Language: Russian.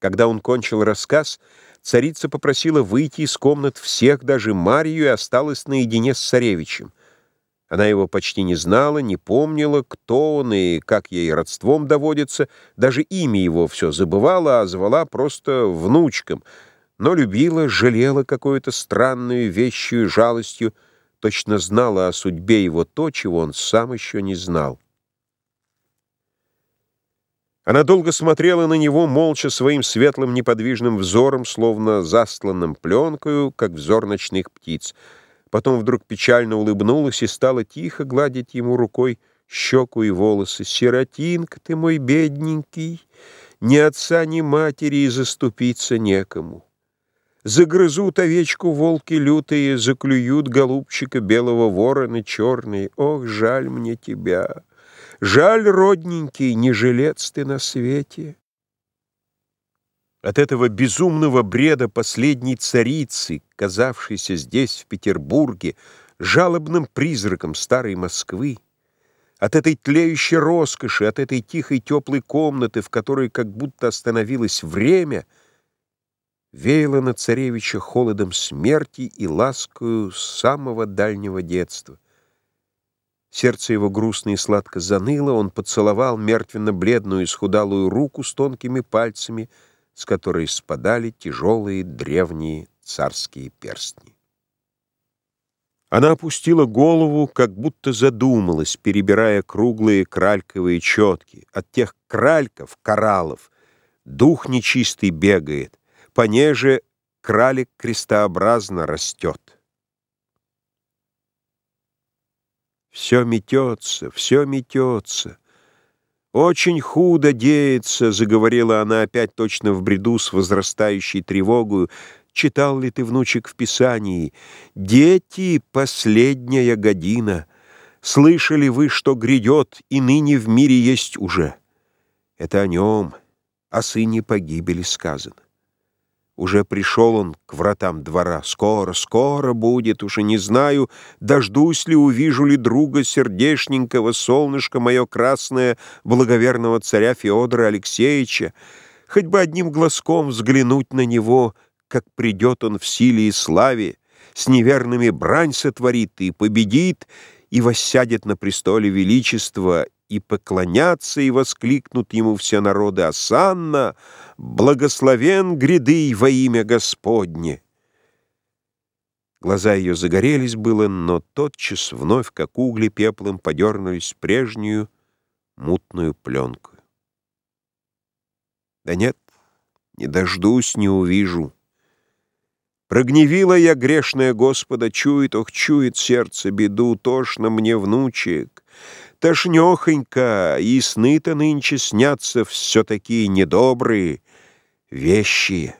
Когда он кончил рассказ, царица попросила выйти из комнат всех, даже Марию, и осталась наедине с царевичем. Она его почти не знала, не помнила, кто он и как ей родством доводится, даже имя его все забывала, а звала просто внучком, но любила, жалела какой-то странную вещью жалостью, точно знала о судьбе его то, чего он сам еще не знал. Она долго смотрела на него, молча своим светлым неподвижным взором, словно застланным пленкою, как взор ночных птиц. Потом вдруг печально улыбнулась и стала тихо гладить ему рукой щеку и волосы. «Сиротинка ты мой бедненький, ни отца, ни матери и заступиться некому. Загрызут овечку волки лютые, заклюют голубчика белого ворона черные. Ох, жаль мне тебя!» Жаль, родненький, не жилец ты на свете. От этого безумного бреда последней царицы, казавшейся здесь, в Петербурге, жалобным призраком старой Москвы, от этой тлеющей роскоши, от этой тихой теплой комнаты, в которой как будто остановилось время, веяло на царевича холодом смерти и ласкою самого дальнего детства — Сердце его грустно и сладко заныло, он поцеловал мертвенно-бледную исхудалую руку с тонкими пальцами, с которой спадали тяжелые древние царские перстни. Она опустила голову, как будто задумалась, перебирая круглые кральковые четки. От тех кральков, кораллов, дух нечистый бегает, понеже кралик крестообразно растет. Все метется, все метется. «Очень худо деется», — заговорила она опять точно в бреду с возрастающей тревогою. «Читал ли ты, внучек, в Писании? Дети — последняя година. Слышали вы, что грядет, и ныне в мире есть уже? Это о нем, о сыне погибели сказано. Уже пришел он к вратам двора. Скоро, скоро будет, уж и не знаю, дождусь ли, увижу ли друга сердешненького, солнышко мое красное, благоверного царя Феодора Алексеевича, хоть бы одним глазком взглянуть на него, как придет он в силе и славе, с неверными брань сотворит и победит, и воссядет на престоле величества, и поклонятся, и воскликнут ему все народы «Асанна! Благословен гряды во имя Господне!» Глаза ее загорелись было, но тотчас вновь, как угли пеплом, подернулись прежнюю мутную пленку. Да нет, не дождусь, не увижу. Прогневила я грешная Господа, чует, ох, чует сердце беду, тошно мне, внучек. Тошнёхонько, и сны-то нынче снятся все такие недобрые вещи.